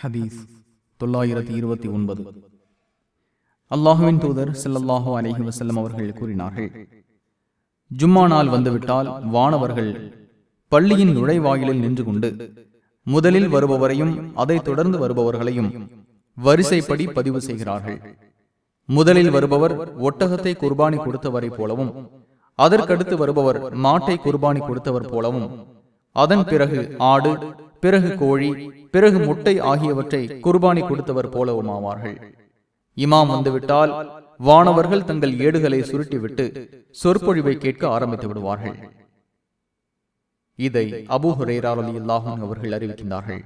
ஹதீஸ் தொள்ளாயிரத்தி இருபத்தி ஒன்பது. அல்லாஹுவின் தூதர் செல்லல்லாஹோ அலஹி வசல்லம் அவர்கள் கூறினார்கள் ஜும்மா நாள் வந்துவிட்டால் வானவர்கள் பள்ளியின் நுழைவாயிலில் நின்று கொண்டு முதலில் வருபவரையும் அதைத் தொடர்ந்து வருபவர்களையும் வரிசைப்படி பதிவு செய்கிறார்கள். முதலில் வருபவர் ஒட்டகத்தை குர்பானி கொடுத்தவரை போலவும் அதற்கடுத்து வருபவர் மாட்டை குர்பானி கொடுத்தவர் போலவும் அதன் பிறகு ஆடு பிறகு கோழி பிறகு முட்டை ஆகியவற்றை குர்பானி கொடுத்தவர் போலவும் ஆவார்கள் இமாம் வந்துவிட்டால் வானவர்கள் தங்கள் ஏடுகளை சுருட்டிவிட்டு சொற்பொழிவை கேட்க ஆரம்பித்து விடுவார்கள். இதை அபூ ஹுரேரா அல்லாஹன் அவர்கள் அறிவிக்கின்றார்கள்.